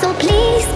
So please